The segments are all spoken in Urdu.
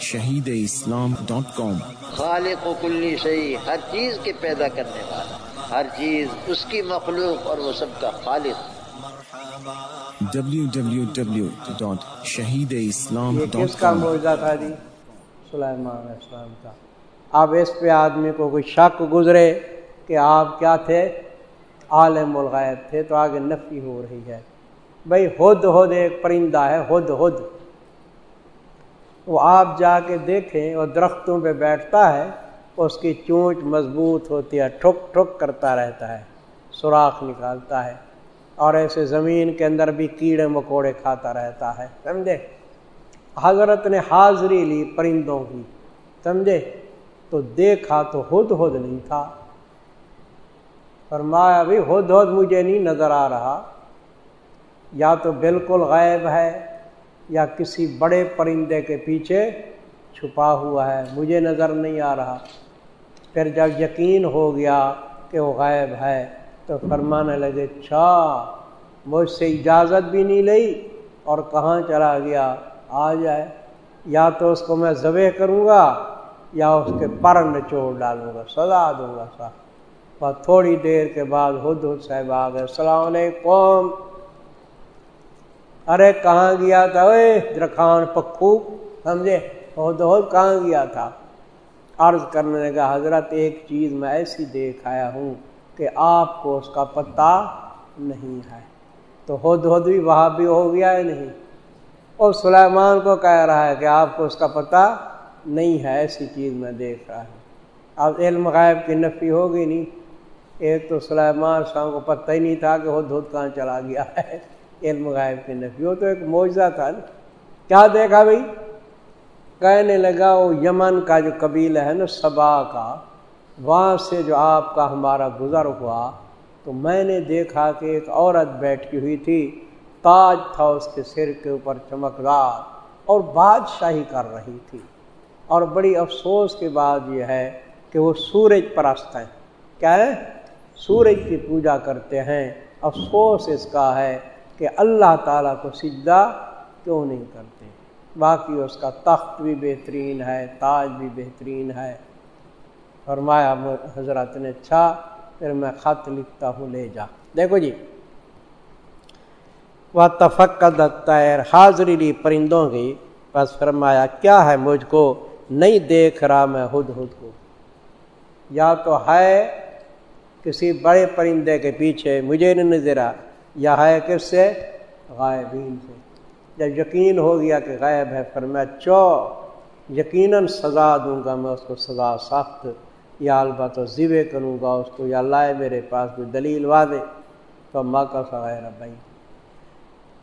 شہید اسلام ڈاٹ کام۔ خالق و کلی شہی ہر چیز کے پیدا کرنے والا ہر چیز اس کی مخلوق اور وہ سب کا خالق۔ تھا جی؟ سلیمان علیہ السلام کا۔ اب اس پہ آدمی کو کوئی شک گزرے کہ آپ کیا تھے؟ عالم الغیب تھے تو آگے نفی ہو رہی ہے۔ بھائی ہد ہد ایک پرندہ ہے ہد ہد۔ وہ آپ جا کے دیکھیں وہ درختوں پہ بیٹھتا ہے، اس کی چونچ مضبوط ہوتی ہے، ٹھک ٹھک کرتا رہتا ہے، سوراخ نکالتا ہے اور ایسے زمین کے اندر بھی کیڑے مکوڑے کھاتا رہتا ہے، سمجھے؟ حضرت نے حاضری لی پرندوں کی، سمجھے؟ تو دیکھا تو ہد ہد نہیں تھا۔ فرمایا بھی ہد ہد مجھے نہیں نظر آ رہا، یا تو بالکل غائب ہے یا کسی بڑے پرندے کے پیچھے چھپا ہوا ہے۔ مجھے نظر نہیں آ رہا۔ پھر جب یقین ہو گیا کہ وہ غائب ہے تو فرمانے لگے اچھا مجھ سے اجازت بھی نہیں لئی اور کہاں چلا گیا؟ آ جائے۔ یا تو اس کو میں ذبح کروں گا یا اس کے پر نچوڑ ڈالوں گا۔ سزا دوں گا سا۔ بس تھوڑی دیر کے بعد ہد ہد صاحب آ گئے۔ السلام علیکم۔ ارے کہاں گیا تھا؟ اے درخان، پکھو، سمجھے؟ ہد ہد کہاں گیا تھا؟ عرض کرنے لگا، حضرت، ایک چیز میں ایسی دیکھ آیا ہوں کہ آپ کو اس کا پتہ نہیں ہے۔ تو ہد ہد بھی وہاں بھی ہو گیا ہے نہیں؟ اور سلیمان کو کہہ رہا ہے کہ آپ کو اس کا پتہ نہیں ہے، ایسی چیز میں دیکھ رہا ہوں۔ اب علم غائب کی نفی ہوگی نہیں۔ ایک تو سلیمان صاحب کو پتہ ہی نہیں تھا کہ وہ دھد کہاں چلا گیا ہے۔ علم غائب کی نفی، وہ تو ایک معجزہ تھا نا۔ کیا دیکھا بھائی؟ کہنے لگا، وہ یمن کا جو قبیلہ ہے نا صبا کا، وہاں سے جو آپ کا ہمارا گزر ہوا، تو میں نے دیکھا کہ ایک عورت بیٹھی ہوئی تھی، تاج تھا اس کے سر کے اوپر چمکدار اور بادشاہی کر رہی تھی۔ اور بڑی افسوس کی بات یہ ہے کہ وہ سورج پرست ہیں۔ کیا ہے؟ سورج کی پوجا کرتے ہیں۔ افسوس اس کا ہے کہ اللہ تعالیٰ کو سجدہ کیوں نہیں کرتے؟ باقی اس کا تخت بھی بہترین ہے، تاج بھی بہترین ہے۔ فرمایا حضرت نے اچھا پھر میں خط لکھتا ہوں، لے جا۔ دیکھو جی۔ وہ تفقد تیر حاضری لی پرندوں کی۔ بس فرمایا، کیا ہے مجھ کو؟ نہیں دیکھ رہا میں ہد ہد کو۔ یا تو ہے کسی بڑے پرندے کے پیچھے، مجھے نہیں نظرا یا ہے کس سے غائبین سے۔ جب یقین ہو گیا کہ غائب ہے، پھر میں چو، یقیناً سزا دوں گا، میں اس کو سزا سخت یا البتہ ذبے کروں گا، اس کو یا لائے میرے پاس کوئی دلیل وعدے تو ماں کا سغیر بھائی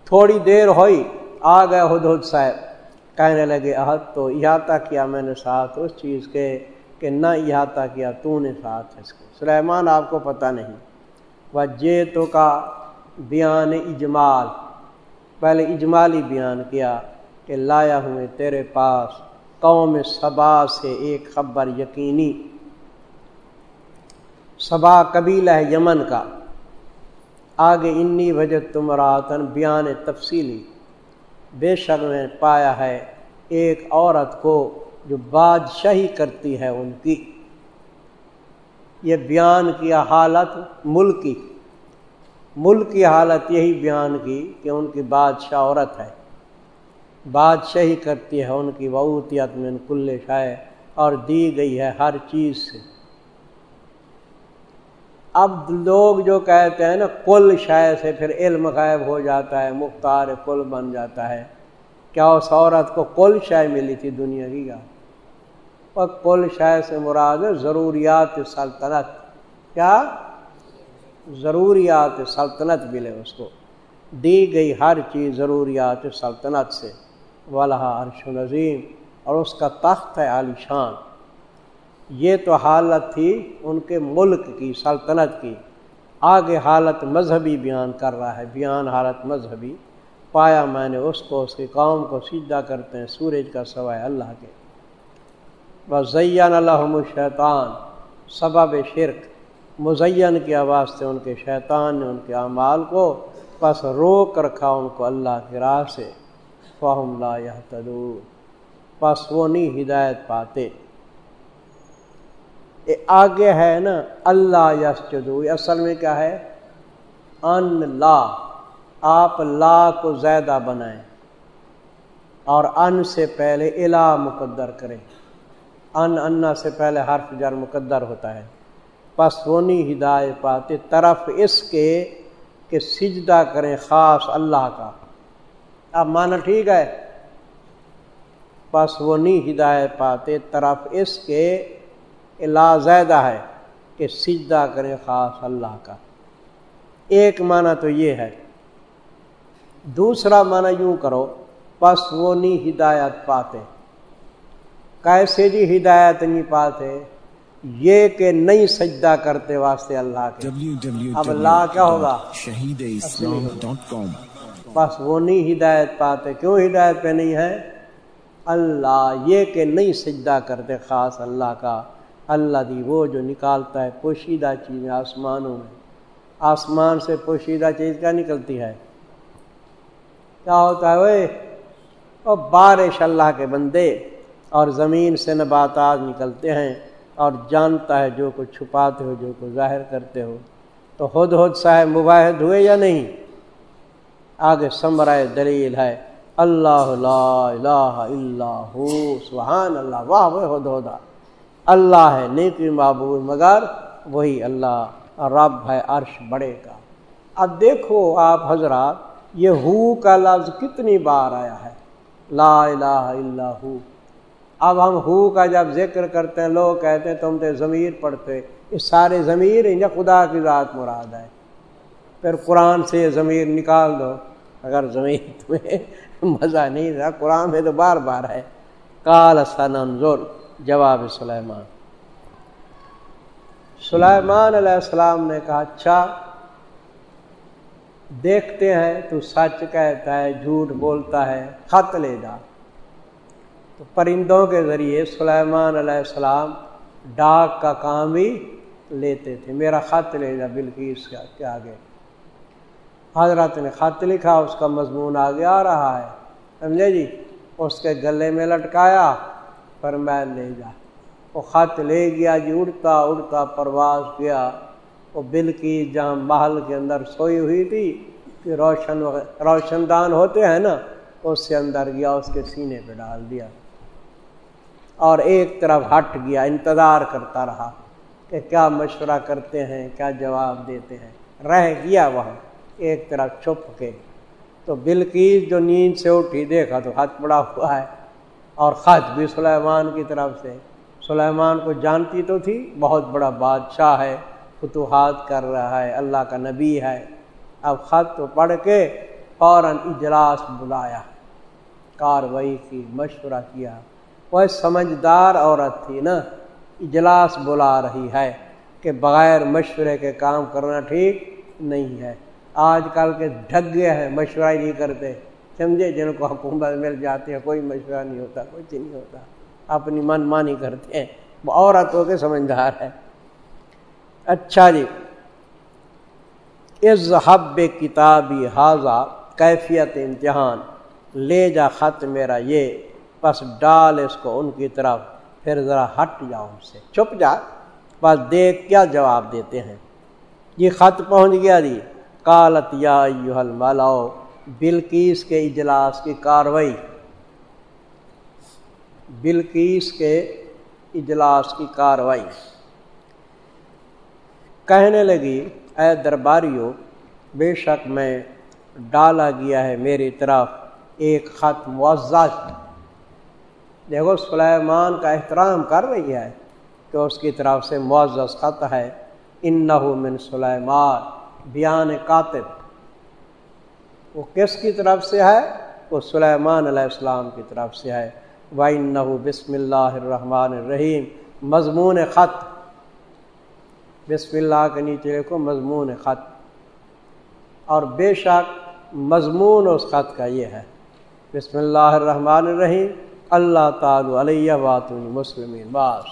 تھوڑی دیر ہوئی، آ گئے ہد ہد صاحب۔ کہنے لگے عہد تو احاطہ کیا میں نے ساتھ اس چیز کے کہ نہ احاطہ کیا، تو نے ساتھ اس کو سلیمان، آپ کو پتہ نہیں۔ وہ جے تو کا بیان اجمال۔ پہلے اجمالی بیان کیا کہ لایا ہوئے تیرے پاس قوم صبا سے ایک خبر یقینی۔ صبا قبیلہ ہے یمن کا۔ آگے انی وجہ تم راتن بیان تفصیلی۔ بے شک میں پایا ہے ایک عورت کو جو بادشاہی کرتی ہے ان کی۔ یہ بیان کیا حالت ملک کی ملک کی حالت یہی بیان کی کہ ان کی بادشاہ عورت ہے۔ بادشاہی کرتی ہے ان کی وعوتیت میں کل شائع اور دی گئی ہے ہر چیز سے۔ اب لوگ جو کہتے ہیں نا کل شائع سے پھر علم غائب ہو جاتا ہے، مختار کل بن جاتا ہے۔ کیا اس عورت کو کل شائع ملی تھی دنیا کی؟ کا اور کل شائع سے مراد ضروریات سلطنت۔ کیا؟ ضروریات سلطنت ملے اس کو۔ دی گئی ہر چیز ضروریات سلطنت سے۔ والہ عرش نظیم اور اس کا تخت ہے عالی شان۔ یہ تو حالت تھی ان کے ملک کی، سلطنت کی۔ آگے حالت مذہبی بیان کر رہا ہے، بیان حالت مذہبی۔ پایا میں نے اس کو، اس کے قوم کو سیدھا کرتے ہیں، سورج کا سوائے اللہ کے۔ بس زین الحم شیطان سبب شرک۔ مزین کی آواز سے ان کے شیطان نے ان کے اعمال کو بس روک رکھا ان کو اللہ کی راہ سے۔ فہم لا تدور پس وہ نہیں ہدایت پاتے۔ آگے ہے نا، اللہ یس جدو اصل میں کیا ہے؟ ان لا، آپ لا کو زیادہ بنائیں۔ اور ان سے پہلے الا مقدر کریں۔ ان انا سے پہلے حرف جر مقدر ہوتا ہے۔ پس وہ ہدایت پاتے، طرف اس کے کہ سجدہ کریں خاص اللہ کا۔ اب مانا ٹھیک ہے؟ پس وہ نہیں ہدایت پاتے، طرف اس کے لا زیادہ ہے کہ سجدہ کریں خاص اللہ کا۔ ایک معنی تو یہ ہے۔ دوسرا معنی یوں کرو پس وہ نہیں ہدایت پاتے۔ کیسے جی ہدایت نہیں پاتے یہ کہ نہیں سجدہ کرتے واسطے اللہ کے۔ اب اللہ کیا ہوگا؟ شہید اسلام ڈاٹ کام۔ بس وہ نہیں ہدایت پاتے۔ کیوں ہدایت پہ نہیں ہے؟ اللہ یہ کہ نہیں سجدہ کرتے خاص اللہ کا۔ اللہ دی وہ جو نکالتا ہے پوشیدہ چیزیں آسمانوں میں۔ آسمان سے پوشیدہ چیز کیا نکلتی ہے؟ کیا ہوتا ہے وہ اور بارش اللہ کے بندے اور زمین سے نباتات نکلتے ہیں۔ اور جانتا ہے جو کچھ چھپاتے ہو، جو کچھ ظاہر کرتے ہو۔ تو خود خود صاحب مباحد ہوئے یا نہیں؟ آگے سمرائے دلیل ہے، اللہ لا الہ الا ہو، سبحان اللہ، واہ وہ خود ہودا اللہ ہے نیکی، معبود، مگر وہی اللہ رب ہے عرش بڑے کا۔ اب دیکھو آپ حضرات، یہ ہو کا لفظ کتنی بار آیا ہے۔ لا الہ الا ہو۔ اب ہم ہو کا جب ذکر کرتے ہیں، لوگ کہتے ہیں، تم تو ضمیر پڑھتے یہ سارے ضمیر یا خدا کی ذات مراد ہے۔ پھر قرآن سے یہ ضمیر نکال دو۔ اگر ضمیر تمہیں مزہ نہیں تھا، قرآن میں تو بار بار ہے۔ کال سننظر، جواب سلیمان۔ سلیمان علیہ السلام نے کہا اچھا دیکھتے ہیں، تو سچ کہتا ہے، جھوٹ بولتا ہے، خط لے جا۔ تو پرندوں کے ذریعے سلیمان علیہ السلام ڈاک کا کام بھی لیتے تھے۔ میرا خط لے جا بلکیس کے آگے۔ حضرت نے خط لکھا، اس کا مضمون آگے آ رہا ہے۔ سمجھے جی؟ اس کے گلے میں لٹکایا، پر میں لے جا۔ وہ خط لے گیا جی اڑتا اڑتا پرواز کیا۔ وہ بل کی جہاں محل کے اندر سوئی ہوئی تھی، کہ روشن روشن دان ہوتے ہیں نا، اس سے اندر گیا، اس کے سینے پہ ڈال دیا۔ اور ایک طرف ہٹ گیا، انتظار کرتا رہا کہ کیا مشورہ کرتے ہیں، کیا جواب دیتے ہیں۔ رہ گیا وہاں، ایک طرف چھپ کے۔ تو بلکیز جو نیند سے اٹھی، دیکھا تو ہاتھ پڑا ہوا ہے اور خط بھی سلیمان کی طرف سے۔ سلیمان کو جانتی تو تھی، بہت بڑا بادشاہ ہے، فتوحات کر رہا ہے، اللہ کا نبی ہے۔ اب خط تو پڑھ کے فوراً اجلاس بلایا، کاروائی کی، مشورہ کیا۔ وہ سمجھدار عورت تھی نا، اجلاس بلا رہی ہے کہ بغیر مشورے کے کام کرنا ٹھیک نہیں ہے۔ آج کل کے ڈھگے ہیں، مشورہ ہی نہیں کرتے۔ سمجھے؟ جن کو حکومت مل جاتی ہے، کوئی مشورہ نہیں ہوتا کچھ نہیں ہوتا۔ اپنی من مانی کرتے ہیں۔ وہ عورت ہو کے سمجھدار ہے۔ اچھا جی۔ از حب کتابی حاضہ کیفیت امتحان۔ لے جا خط میرا یہ۔ بس ڈال اس کو، ان کی طرف پھر ذرا ہٹ جاؤ ان سے۔ چھپ جا۔ بس دیکھ کیا جواب دیتے ہیں۔ یہ خط پہنچ گیا جی۔ کالت یا مالاؤ بلکیس کے اجلاس کی کاروائی۔ بلکیس کے اجلاس کی کاروائی۔ کہنے لگی، اے درباریوں بے شک میں ڈالا گیا ہے میری طرف ایک خط معزز دیکھو، سلیمان کا احترام کر رہی ہے کہ اس کی طرف سے معزز خط ہے ان من سلیمان، بیان کاتب۔ وہ کس کی طرف سے ہے؟ وہ سلیمان علیہ السلام کی طرف سے ہے۔ وائن بسم اللہ الرحمن الرحیم، مضمون خط۔ بسم اللہ کے نیچے کو مضمون خط۔ اور بے شک مضمون اس خط کا یہ ہے۔ بسم اللہ الرحمن الرحیم اللہ تعالی علیہ بات مسلمین باس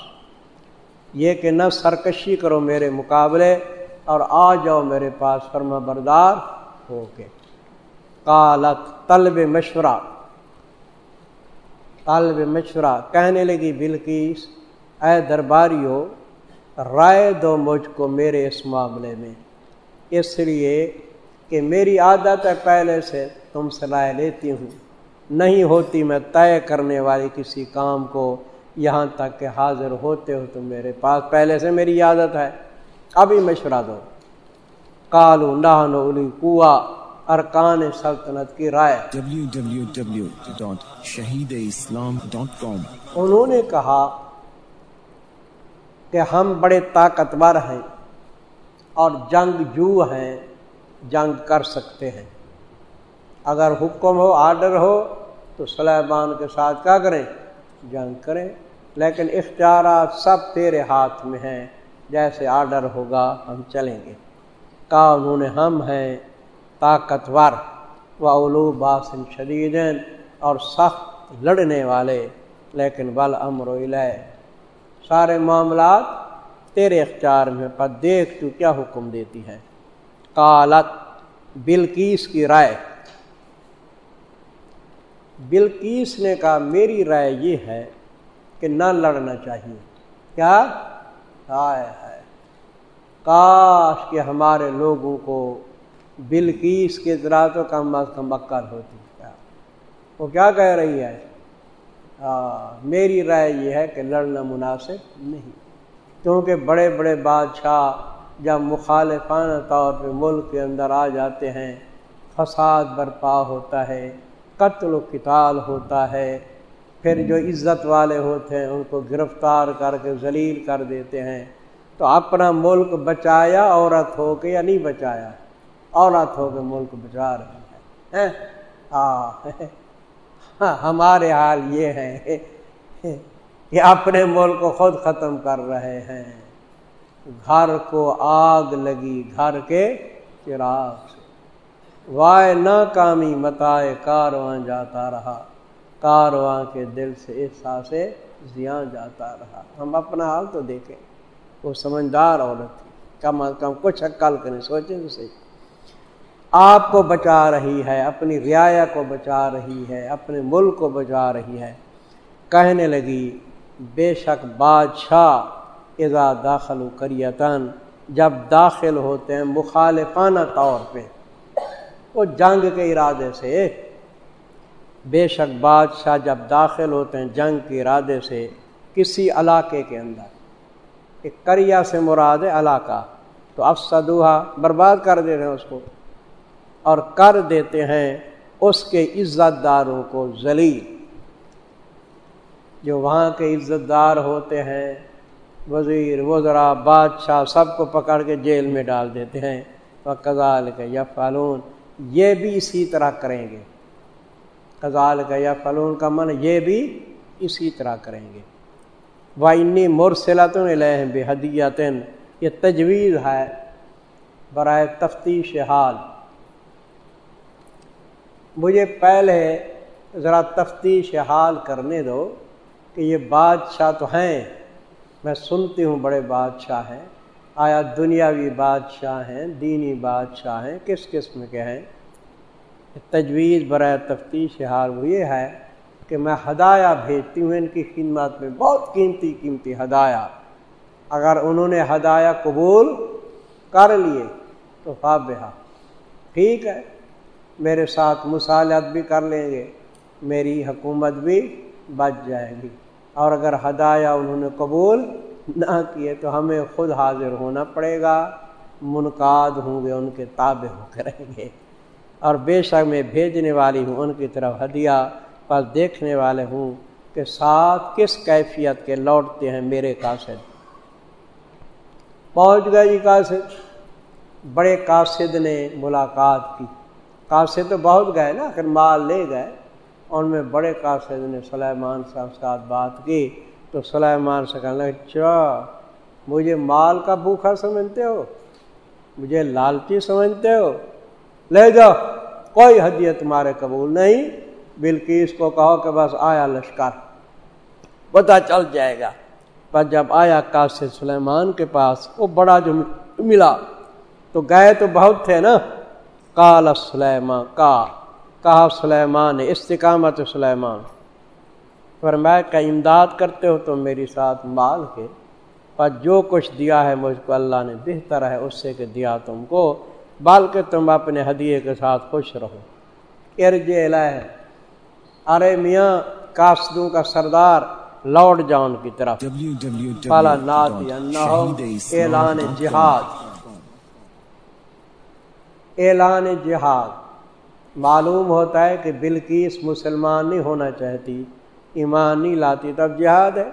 یہ کہ نہ سرکشی کرو میرے مقابلے اور آ جاؤ میرے پاس فرما بردار ہو کے۔ قالت طلب مشورہ۔ طالب مشورہ۔ کہنے لگی بلکیس اے درباری ہو رائے دو مجھ کو میرے اس معاملے میں۔ اس لیے کہ میری عادت ہے پہلے سے تم سے رائے لیتی ہوں۔ نہیں ہوتی میں طے کرنے والی کسی کام کو یہاں تک کہ حاضر ہوتے ہو تم میرے پاس پہلے سے میری عادت ہے۔ ابھی مشورہ دو۔ کالو نہانو علی کوا ارکان سلطنت کی رائے۔ www.shahideislam.com انہوں نے کہا کہ ہم بڑے طاقتور ہیں اور جنگ جو ہیں جنگ کر سکتے ہیں۔ اگر حکم ہو آرڈر ہو تو سلیمان کے ساتھ کیا کریں؟ جنگ کریں۔ لیکن اختیارات سب تیرے ہاتھ میں ہیں۔ جیسے آرڈر ہوگا، ہم چلیں گے۔ کہا انہوں نے ہم ہیں، طاقتور۔ و علو باسن شدید۔ اور سخت لڑنے والے۔ لیکن بل امر و سارے معاملات تیرے اختیار میں پر دیکھ تو کیا حکم دیتی ہے کالت بلکیس کی رائے۔ بلکیس نے کہا، میری رائے یہ ہے کہ نہ لڑنا چاہیے۔ کیا؟ ہائے ہے کاش کہ ہمارے لوگوں کو بلکیس کے ذرا تو کم از کم عقل ہوتی۔ کیا؟ وہ کیا کہہ رہی ہے؟ ہاں، میری رائے یہ ہے کہ لڑنا مناسب نہیں۔ کیونکہ بڑے بڑے بادشاہ جب مخالفانہ طور پہ ملک کے اندر آ جاتے ہیں، فساد برپا ہوتا ہے۔ قتل و قتال ہوتا ہے۔ پھر جو عزت والے ہوتے ہیں، ان کو گرفتار کر کے ذلیل کر دیتے ہیں۔ تو اپنا ملک بچایا، عورت ہو کے یا نہیں بچایا؟ عورت ہو کے ملک بچا رہی ہے ہاں۔, ہاں۔ ہمارے حال یہ ہے کہ اپنے ملک کو خود ختم کر رہے ہیں۔ گھر کو آگ لگی، گھر کے چراغ سے۔ وائے ناکامی متائے کارواں جاتا رہا۔ کارواں کے دل سے احساس زیاں جاتا رہا۔ ہم اپنا حال تو دیکھیں۔ وہ سمجھدار عورت تھی۔ کم از کم کچھ عقل کریں۔ سوچیں تو صحیح۔ آپ کو بچا رہی ہے، اپنی رعایا کو بچا رہی ہے، اپنے ملک کو بچا رہی ہے۔ کہنے لگی، بے شک بادشاہ اذا داخل و کریتن جب داخل ہوتے ہیں مخالفانہ طور پہ۔ وہ جنگ کے ارادے سے۔ بے شک بادشاہ جب داخل ہوتے ہیں جنگ کے ارادے سے کسی علاقے کے اندر، ایک کریا سے مراد ہے علاقہ، تو افسدوہا برباد کر دے رہے ہیں اس کو اور کر دیتے ہیں اس کے عزت داروں کو ذلیل۔ جو وہاں کے عزت دار ہوتے ہیں، وزیر وزرا بادشاہ، سب کو پکڑ کے جیل میں ڈال دیتے ہیں۔ وہ کزال کا یا فالون یہ بھی اسی طرح کریں گے۔ کزال کا یا فلون کا من یہ بھی اسی طرح کریں گے۔ وائنی مرسلاتوں لہ بے حدیتن یہ تجویز ہے برائے تفتیش حال۔ مجھے پہلے ذرا تفتیش حال کرنے دو کہ یہ بادشاہ تو ہیں۔ میں سنتی ہوں بڑے بادشاہ ہیں۔ آیا دنیاوی بادشاہ ہیں، دینی بادشاہ ہیں، کس قسم کے ہیں؟ تجویز برائے تفتیش حال وہ یہ ہے کہ میں ہدایہ بھیجتی ہوں، ان کی خدمات میں بہت قیمتی قیمتی ہدایہ۔ اگر انہوں نے ہدایہ قبول کر لیے تو فابہ ٹھیک ہے، میرے ساتھ مصالحت بھی کر لیں گے، میری حکومت بھی بچ جائے گی۔ اور اگر ہدایہ انہوں نے قبول نہ کیے تو ہمیں خود حاضر ہونا پڑے گا۔ منقاد ہوں گے، ان کے تابع ہو کریں گے۔ اور بے شک میں بھیجنے والی ہوں، ان کی طرف ہدیہ پر دیکھنے والے ہوں کہ ساتھ کس کیفیت کے لوٹتے ہیں میرے قاصد۔ پہنچ گئے جی قاصد، بڑے قاصد نے ملاقات کی۔ قاصد تو بہت گئے نا پھر مال لے گئے، ان میں بڑے قاصد نے سلیمان صاحب ساتھ بات کی۔ تو سلیمان سے کہنے لگے اچھا مجھے مال کا بھوکھا سمجھتے ہو؟ مجھے لالچی سمجھتے ہو؟ لے جاؤ کوئی حدیت تمہارے قبول نہیں۔ بلکہ اس کو کہو کہ بس آیا لشکر۔ پتا چل جائے گا۔ پر جب آیا قاصد سلیمان کے پاس، وہ بڑا جو ملا۔ تو گئے تو بہت تھے نا۔ کال سلیمان کا کہا سلیمان، استقامت سلیمان۔ فرمایا کا امداد کرتے ہو تم میری ساتھ مال کے پر جو کچھ دیا ہے، مجھ کو اللہ نے بہتر ہے، اس سے کہ دیا تم کو۔ بلکہ تم اپنے ہدیے کے ساتھ خوش رہو۔ ارج ارے میاں کاسدوں کا سردار لوٹ جاؤ کی طرف۔ پالا اعلان جہاد۔ اعلان جہاد۔ معلوم ہوتا ہے کہ بلکیس مسلمان نہیں ہونا چاہتی۔ ایمان نہیں لاتی، تب جہاد ہے۔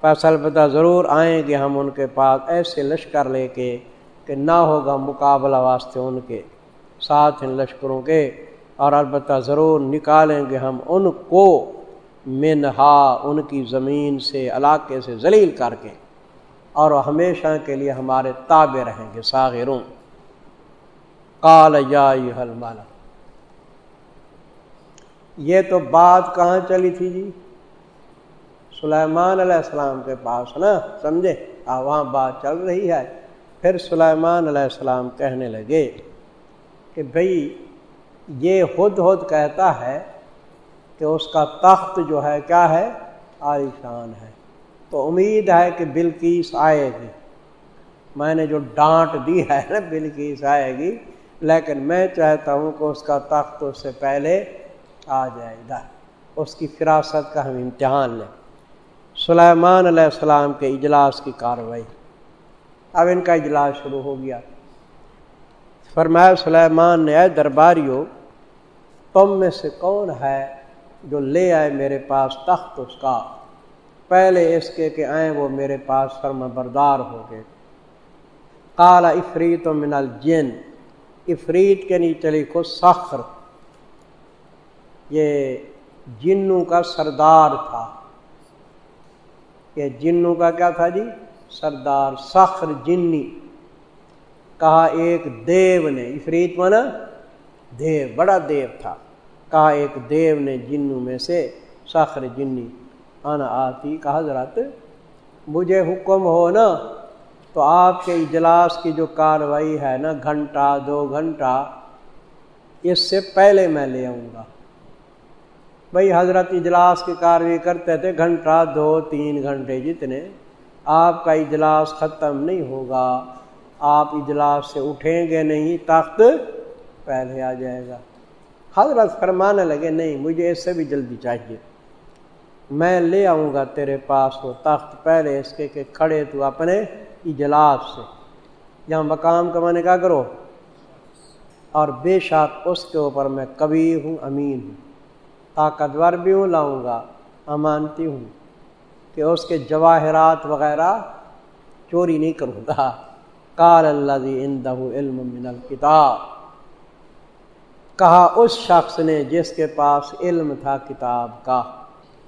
فیصل پتہ ضرور آئیں گے ہم ان کے پاس ایسے لشکر لے کے کہ نہ ہوگا مقابلہ واسطے ان کے، ساتھ ان لشکروں کے۔ اور البتہ ضرور نکالیں گے ہم ان کو منہا، ان کی زمین سے، علاقے سے ذلیل کر کے۔ اور ہمیشہ کے لیے ہمارے تابع رہیں گے ساغروں کال یا مالا یہ تو بات کہاں چلی تھی جی؟ سلیمان علیہ السلام کے پاس نا، سمجھے؟ وہاں بات چل رہی ہے۔ پھر سلیمان علیہ السلام کہنے لگے کہ بھئی، یہ خود خود کہتا ہے کہ اس کا تخت جو ہے، کیا ہے؟ عالیشان ہے۔ تو امید ہے کہ بلکیس آئے گی۔ میں نے جو ڈانٹ دی ہے نا بلکیس آئے گی۔ لیکن میں چاہتا ہوں کہ اس کا تخت اس سے پہلے آ جائے گا۔ اس کی فراست کا ہم امتحان لیں۔ سلیمان علیہ السلام کے اجلاس کی کاروائی۔ اب ان کا اجلاس شروع ہو گیا۔ فرمایا، سلیمان نے، اے درباریو، تم میں سے کون ہے جو لے آئے میرے پاس تخت اس کا؟ پہلے اس کے کہ آئیں وہ میرے پاس فرم بردار ہو گئے۔ کالا افریت و من الجن۔ افریت کے نیچے لکھو، سخر۔ یہ جنوں کا سردار تھا۔ یہ جنوں کا کیا تھا جی؟ سردار سخر جنی۔ کہا ایک دیو نے، افریت منا دیو، بڑا دیو تھا۔ کہا ایک دیو نے جنوں میں سے سخر جنی، آنا آتی کہ حضرت، مجھے حکم ہو نا، تو آپ کے اجلاس کی جو کاروائی ہے نا، گھنٹہ، دو گھنٹہ، اس سے پہلے میں لے آؤں گا۔ بھائی حضرت اجلاس کی کاروائی کرتے تھے، گھنٹہ، دو، تین گھنٹے جتنے۔ آپ کا اجلاس ختم نہیں ہوگا، آپ اجلاس سے اٹھیں گے نہیں، تخت پہلے آ جائے گا۔ حضرت فرمانے لگے، نہیں، مجھے اس سے بھی جلدی چاہیے۔ میں لے آؤں گا تیرے پاس وہ تخت پہلے اس کے کہ کھڑے تو اپنے اجلاس سے۔ یہاں مقام کا میں نے کرو؟ اور بے شک اس کے اوپر میں کبھی ہوں، امین ہوں۔ طاقتور بھی ہوں، لاؤں گا، امانتی ہوں۔ کہ اس کے جواہرات وغیرہ چوری نہیں کروں گا۔ کال اللہ علم من الکتاب کہا اس شخص نے جس کے پاس علم تھا کتاب کا۔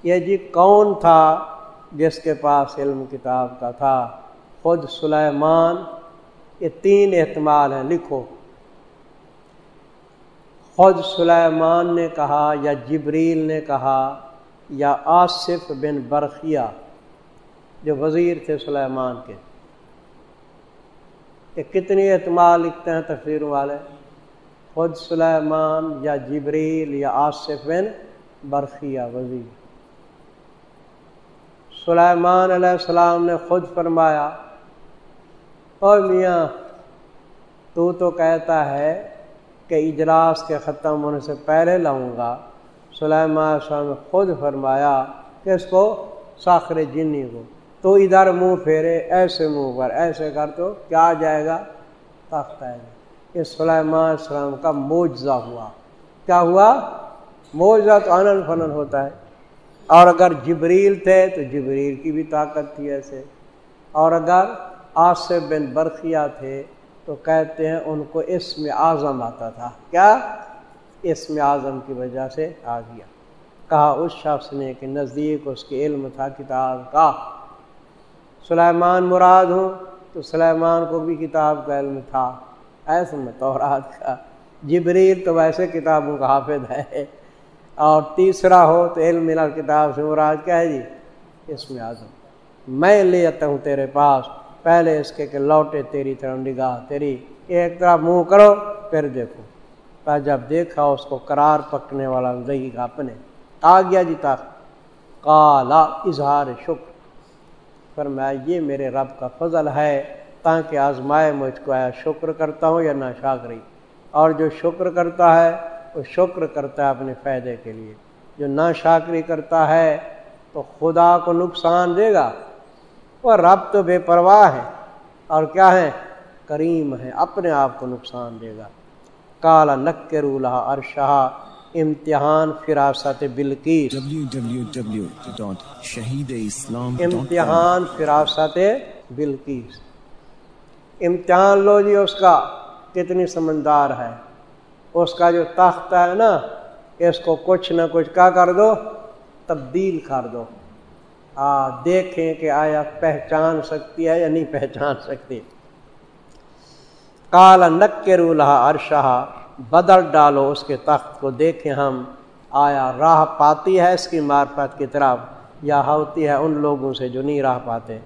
یہ جی کون تھا جس کے پاس علم کتاب کا تھا؟ خود سلیمان۔ یہ تین احتمال ہیں، لکھو۔ خود سلیمان نے کہا یا جبریل نے کہا یا آصف بن برقیہ، جو وزیر تھے سلیمان کے۔ یہ کتنی اعتماد لکھتے ہیں تفسیر والے۔ خود سلیمان یا جبریل یا آصف بن برقیہ وزیر۔ سلیمان علیہ السلام نے خود فرمایا اور میاں، تو تو کہتا ہے کہ اجلاس کے ختم ہونے سے پہلے لاؤں گا۔ سلیمان السلام نے خود فرمایا کہ اس کو ساخر جنی کو تو ادھر منہ پھیرے، ایسے منہ پر، ایسے کر تو کیا آ جائے گا؟ تخت آئے گا۔ یہ سلیمان السلام کا معجزہ ہوا۔ کیا ہوا؟ معجزہ تو آنند فنن ہوتا ہے۔ اور اگر جبریل تھے تو جبریل کی بھی طاقت تھی ایسے۔ اور اگر آصف بن برقیہ تھے تو کہتے ہیں ان کو اسم اعظم آتا تھا۔ کیا؟ اسم اعظم کی وجہ سے آ گیا۔ کہا اس شخص نے کہ نزدیک اس کے علم تھا کتاب کا۔ سلیمان مراد ہوں تو سلیمان کو بھی کتاب کا علم تھا۔ ایسے میں تورات کا۔ جبریل تو ویسے کتابوں کا حافظ ہے۔ اور تیسرا ہو تو علم ملا کتاب سے مراد کیا ہے جی؟ اس میں اعظم۔ میں لے آتا ہوں تیرے پاس۔ پہلے اس کے کہ لوٹے، تیری طرف نگاہ، تیری ایک طرح منہ کرو، پھر دیکھو۔ پر جب دیکھا اس کو قرار پکنے والا کا اپنے آ گیا جی تک کالا اظہار شکر۔ فرمایا یہ میرے رب کا فضل ہے، تاکہ آزمائے مجھ کو آیا شکر کرتا ہوں یا نہ شاکری۔ اور جو شکر کرتا ہے، وہ شکر کرتا ہے اپنے فائدے کے لیے۔ جو نہ شاکری کرتا ہے، تو خدا کو نقصان دے گا۔ وہ رب تو بے پرواہ ہے۔ اور کیا ہے؟ کریم ہے اپنے آپ کو نقصان دے گا۔ کالا نک رولہ ارشہ امتحان فراست بلکیس امتحان فراست بلکیس امتحان لو جی اس کا کتنی سمندار ہے۔ اس کا جو تخت ہے نا اس کو کچھ نہ کچھ کیا کر دو؟ تبدیل کر دو۔ دیکھیں کہ آیا پہچان سکتی ہے یا نہیں پہچان سکتی۔ کالا نک کے رولہ ارشہ بدل ڈالو اس کے تخت کو، دیکھیں ہم، آیا راہ پاتی ہے اس کی مارفت کی طرف، یا ہوتی ہے ان لوگوں سے جو نہیں راہ پاتے۔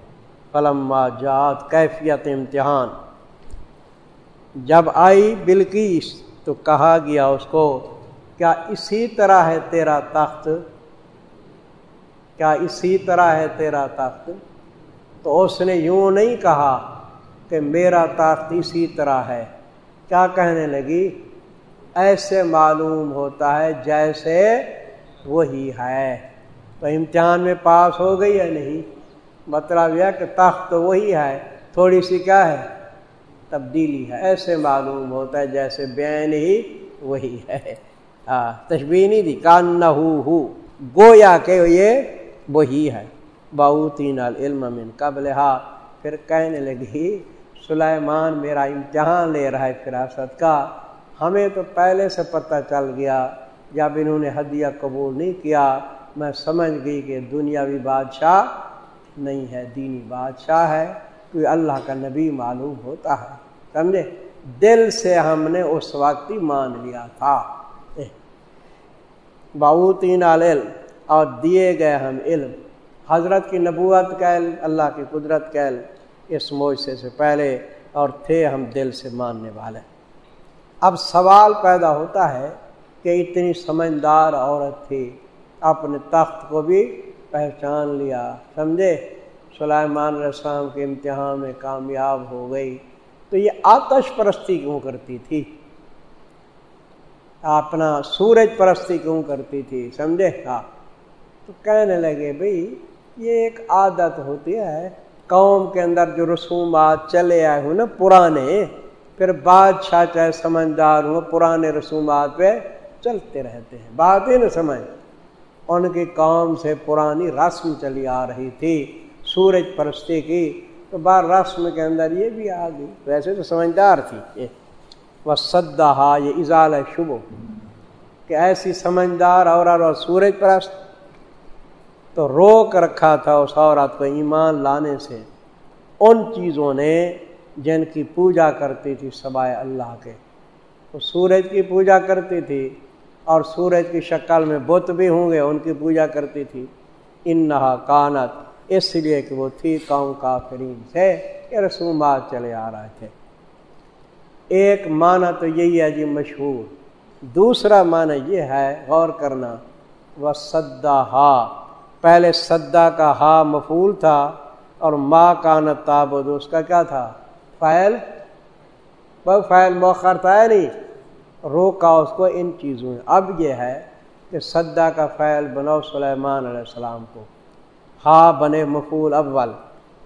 قلم جات کیفیت امتحان۔ جب آئی بلکیس تو کہا گیا اس کو، کیا اسی طرح ہے تیرا تخت؟ کیا اسی طرح ہے تیرا تخت؟ تو اس نے یوں نہیں کہا کہ میرا تخت اسی طرح ہے۔ کیا کہنے لگی؟ ایسے معلوم ہوتا ہے جیسے وہی ہے۔ تو امتحان میں پاس ہو گئی ہے نہیں؟ مطلب یہ کہ تخت وہی ہے۔ تھوڑی سی کیا ہے؟ تبدیلی ہے۔ ایسے معلوم ہوتا ہے جیسے بین ہی وہی ہے۔ ہاں تشبیح نہیں دی۔ کان نہ ہو۔ گویا کہ یہ وہی ہے۔ بہو تین علم من قبل ہا پھر کہنے لگی، سلیمان میرا امتحان لے رہا ہے فراست کا ہمیں تو پہلے سے پتہ چل گیا، جب انہوں نے ہدیہ قبول نہیں کیا، میں سمجھ گئی کہ دنیاوی بادشاہ نہیں ہے، دینی بادشاہ ہے۔ کوئی اللہ کا نبی معلوم ہوتا ہے، سمجھے؟ دل سے ہم نے اس وقت ہی مان لیا تھا۔ باؤتین علم اور دیے گئے ہم علم۔ حضرت کی نبوت کا علم اللہ کی قدرت کا علم اس معاشرے سے پہلے اور تھے ہم دل سے ماننے والے۔ اب سوال پیدا ہوتا ہے کہ اتنی سمجھدار عورت تھی، اپنے تخت کو بھی پہچان لیا۔ سمجھے؟ سلیمان علیہ السلام کے امتحان میں کامیاب ہو گئی۔ تو یہ آتش پرستی کیوں کرتی تھی؟ اپنا سورج پرستی کیوں کرتی تھی؟ سمجھے؟ ہاں۔ تو کہنے لگے بھائی یہ ایک عادت ہوتی ہے۔ قوم کے اندر جو رسومات چلے آئے ہوں نا پرانے، پھر بادشاہ چاہے سمجھدار ہوں، پرانے رسومات پہ چلتے رہتے ہیں۔ بات ہی نہ سمجھ۔ ان کی قوم سے پرانی رسم چلی آ رہی تھی، سورج پرستی کی۔ تو بار رسم کے اندر یہ بھی آ گئی۔ ویسے تو سمجھدار تھی وہ سدا یہ اضال ہے شبو کہ ایسی سمجھدار اور سورج پرست تو روک رکھا تھا اس عورت کو ایمان لانے سے۔ ان چیزوں نے جن کی پوجا کرتی تھی سبائے اللہ کے۔ وہ سورج کی پوجا کرتی تھی اور سورج کی شکل میں بت بھی ہوں گے، ان کی پوجا کرتی تھی۔ ان نہا کانت، اس لیے کہ وہ تھی قوم کافرین سے یہ رسومات چلے آ رہے تھے۔ ایک معنی تو یہی ہے جی مشہور۔ دوسرا معنی یہ ہے، غور کرنا وہ پہلے سدا کا ہا مفول تھا اور ماں کانت تابد اس کا کیا تھا؟ فائل فائل موخر تھا نہیں؟ روکا اس کو ان چیزوں میں۔ اب یہ ہے کہ سدا کا فعل بنو سلیمان علیہ السلام کو۔ ہا بنے مفول اول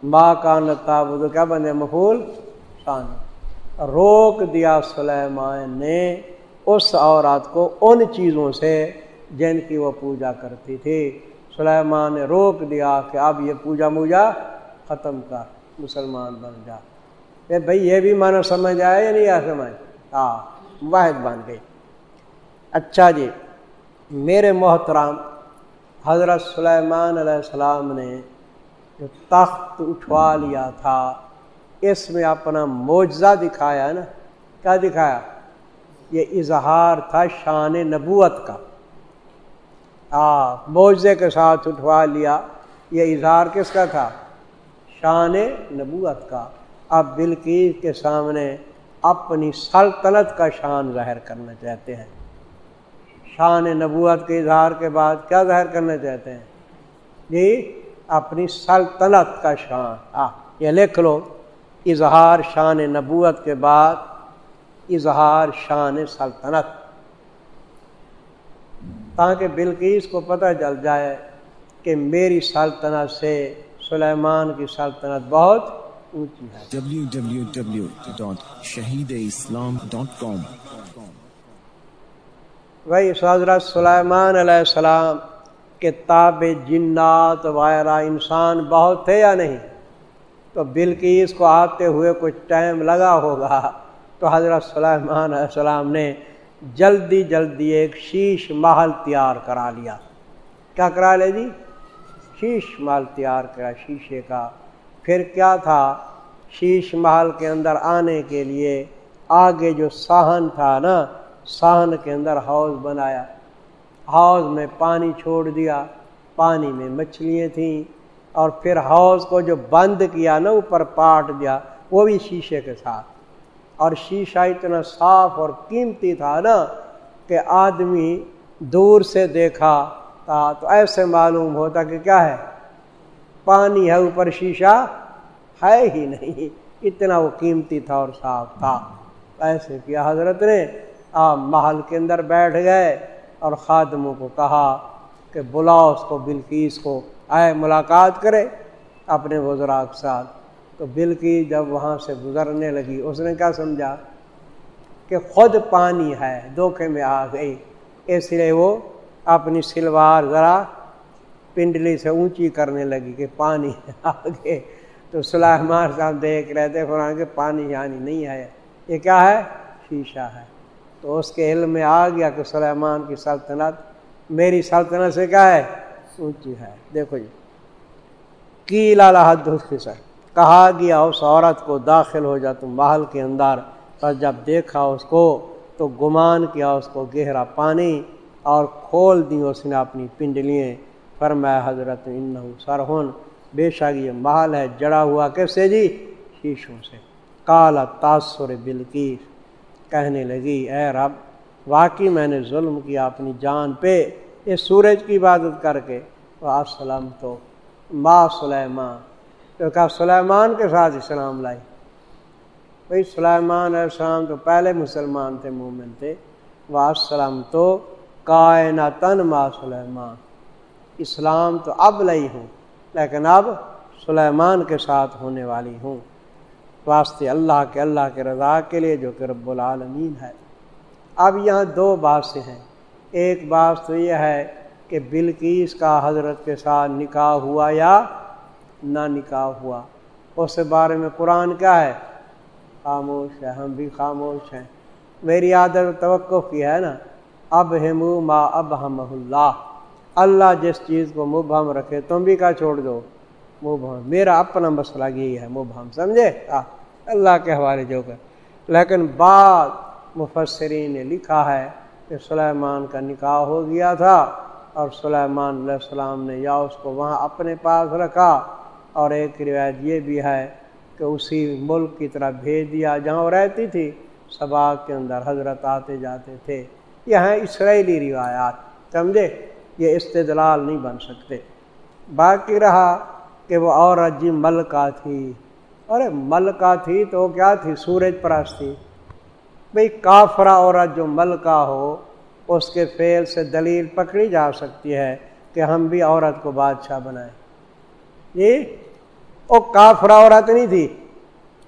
ماں کا نتاب کیا بنے مفول ثانی روک دیا سلیمان نے اس عورت کو ان چیزوں سے جن کی وہ پوجا کرتی تھی۔ سلیمان نے روک دیا کہ اب یہ پوجا موجا ختم کر، مسلمان بن جا۔ کہ بھائی، یہ بھی مانا سمجھ آیا یا نہیں آ سمجھ؟ ہاں واحد بن گئی۔ اچھا جی میرے محترام حضرت سلیمان علیہ السلام نے جو تخت اٹھوا لیا تھا، اس میں اپنا معجزہ دکھایا نا؟ کیا دکھایا؟ یہ اظہار تھا شان نبوت کا۔ آ، معجزے کے ساتھ اٹھوا لیا۔ یہ اظہار کس کا تھا؟ شان نبوت کا۔ اب بلکیز کے سامنے اپنی سلطنت کا شان ظاہر کرنا چاہتے ہیں۔ شان نبوت کے اظہار کے بعد کیا ظاہر کرنا چاہتے ہیں؟ جی اپنی سلطنت کا شان۔ ہاں یہ لکھ لو۔ اظہار شان نبوت کے بعد اظہار شان سلطنت۔ تاکہ بلکیس کو پتہ چل جائے کہ میری سلطنت سے سلیمان کی سلطنت بہت اونچی ہے۔ www.shahideislam.com وہی حضرت سلیمان علیہ السلام کے تاب جنات وغیرہ انسان بہت تھے یا نہیں؟ تو بلکیس کو آتے ہوئے کچھ ٹائم لگا ہوگا تو حضرت سلیمان علیہ السلام نے جلدی جلدی ایک شیش محل تیار کرا لیا۔ کیا کرا لے جی؟ شیش محل تیار کرا، شیشے کا۔ پھر کیا تھا؟ شیش محل کے اندر آنے کے لیے آگے جو سہن تھا نا سہن کے اندر ہاؤس بنایا۔ ہاؤس میں پانی چھوڑ دیا، پانی میں مچھلیاں تھیں۔ اور پھر ہاؤس کو جو بند کیا نا، اوپر پاٹ دیا، وہ بھی شیشے کے ساتھ۔ اور شیشہ اتنا صاف اور قیمتی تھا نا کہ آدمی دور سے دیکھا تھا تو ایسے معلوم ہوتا کہ کیا ہے؟ پانی ہے اوپر شیشہ، ہے ہی نہیں۔ اتنا وہ قیمتی تھا اور صاف تھا۔ ایسے کیا حضرت نے آپ محل کے اندر بیٹھ گئے اور خادموں کو کہا کہ بلاؤ اس کو بلکیس کو آئے ملاقات کرے اپنے وزراء کے ساتھ تو بل کی جب وہاں سے گزرنے لگی، اس نے کیا سمجھا؟ کہ خود پانی ہے، دھوکے میں آ گئی۔ اس لیے وہ اپنی سلوار ذرا پنڈلی سے اونچی کرنے لگی کہ پانی آ گئے۔ تو سلیمان صاحب دیکھ رہے تھے، قرآن کے پانی یعنی نہیں ہے۔ یہ کیا ہے؟ شیشہ ہے۔ تو اس کے علم میں آ گیا کہ سلیمان کی سلطنت میری سلطنت سے کیا ہے؟ اونچی ہے۔ دیکھو جی۔ کی لالا حد اس کے ساتھ۔ کہا گیا اس عورت کو داخل ہو جا، تم محل کے اندر۔ پر جب دیکھا اس کو، تو گمان کیا، اس کو گہرا پانی اور کھول دی، اس نے اپنی پنڈلیاں۔ فرمایا، حضرت ان سرہن۔ بے شک یہ محل ہے، جڑا ہوا کیسے جی شیشوں سے۔ کالا تاثر بلکیس کہنے لگی، اے رب، واقعی میں نے ظلم کیا اپنی جان پہ یہ سورج کی عبادت کر کے۔ السلام تو ما سلیمان۔ تو کہا سلیمان کے ساتھ اسلام لائی۔ بھائی سلیمان علیہ السلام تو پہلے مسلمان تھے، مومن تھے۔ واسلام تو کائناتن ما سلیمان۔ اسلام تو اب لئی ہوں، لیکن اب سلیمان کے ساتھ ہونے والی ہوں۔ واسطے اللہ کے اللہ کے رضا کے لیے جو کہ رب العالمین ہے۔ اب یہاں دو باتیں ہیں۔ ایک بات تو یہ ہے کہ بلکیس کا حضرت کے ساتھ نکاح ہوا یا نہ نکاح ہوا۔ اس بارے میں قرآن کیا ہے؟ خاموش ہے، ہم بھی خاموش ہیں۔ میری عادت توقع کی ہے نا؟ اب ہم ما اب ہم اللہ۔ اللہ جس چیز کو مبہم رکھے، تم بھی کا چھوڑ دو؟ مبہم۔ میرا اپنا مسئلہ یہی ہے، مبہم، سمجھے؟ اللہ کے حوالے جو کر۔ لیکن بعد مفسرین نے لکھا ہے کہ سلیمان کا نکاح ہو گیا تھا اور سلیمان علیہ السلام نے یا اس کو وہاں اپنے پاس رکھا۔ اور ایک روایت یہ بھی ہے کہ اسی ملک کی طرح بھیج دیا، جہاں وہ رہتی تھی، سبا کے اندر حضرت آتے جاتے تھے۔ یہ ہیں اسرائیلی روایات، سمجھے؟ یہ استدلال نہیں بن سکتے۔ باقی رہا کہ وہ عورت جی ملکہ تھی۔ ارے، ملکہ تھی تو کیا تھی؟ سورج پرست تھی۔ بھئی کافرہ عورت جو ملکہ ہو، اس کے فیل سے دلیل پکڑی جا سکتی ہے کہ ہم بھی عورت کو بادشاہ بنائیں۔ جی وہ کافرا عورت نہیں تھی۔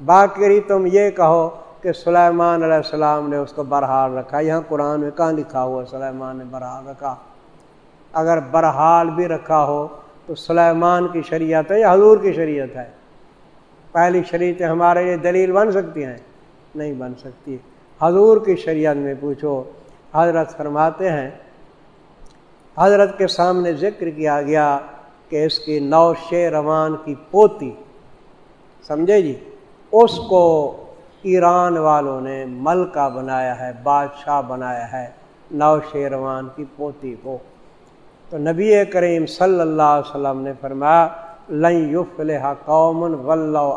باقی تم یہ کہو کہ سلیمان علیہ السلام نے اس کو برحال رکھا۔ یہاں قرآن میں کہاں لکھا ہوا سلیمان نے برحال رکھا؟ اگر برحال بھی رکھا ہو تو سلیمان کی شریعت ہے یا حضور کی شریعت ہے؟ پہلی شریعتیں ہمارے لیے دلیل بن سکتی ہیں؟ نہیں بن سکتی۔ حضور کی شریعت میں پوچھو، حضرت فرماتے ہیں، حضرت کے سامنے ذکر کیا گیا کہ اس کی نو روان کی پوتی، سمجھے جی؟ اس کو ایران والوں نے ملکہ بنایا ہے، بادشاہ بنایا ہے نو شیروان کی پوتی کو۔ تو نبی کریم صلی اللہ علیہ وسلم نے فرمایا، لن قوم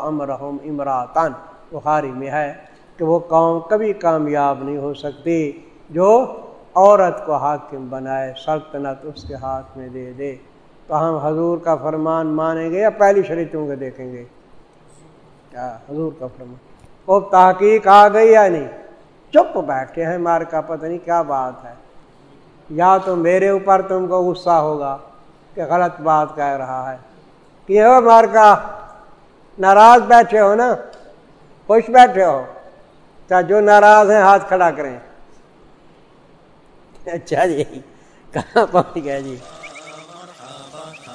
امرحم امراتن بخاری میں ہے کہ وہ قوم کبھی کامیاب نہیں ہو سکتی جو عورت کو حاکم بنائے، سلطنت اس کے ہاتھ میں دے دے۔ تو ہم حضور کا فرمان مانیں گے یا پہلی شریتوں کے دیکھیں گے؟ کیا حضور کا فرمان۔ وہ تحقیق آ گئی یا نہیں؟ چپ بیٹھے ہیں، مار کا پتہ نہیں کیا بات ہے۔ یا تو میرے اوپر تم کو غصہ ہوگا کہ غلط بات کہہ رہا ہے۔ کہ ہو مار کا، ناراض بیٹھے ہو نا؟ خوش بیٹھے ہو۔ کیا جو ناراض ہیں، ہاتھ کھڑا کریں۔ اچھا جی کہاں پہنچ گیا جی؟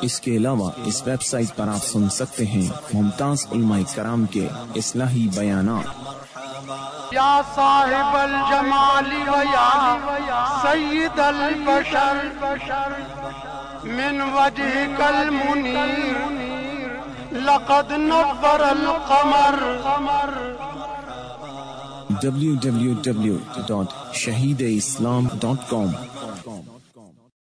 اس کے علاوہ اس ویب سائٹ پر آپ سن سکتے ہیں ممتاز علماء کرام کے اصلاحی بیانات۔ یا صاحب الجمال و یا سید البشر من وجهك المنیر لقد نور القمر۔ www.shahideislam.com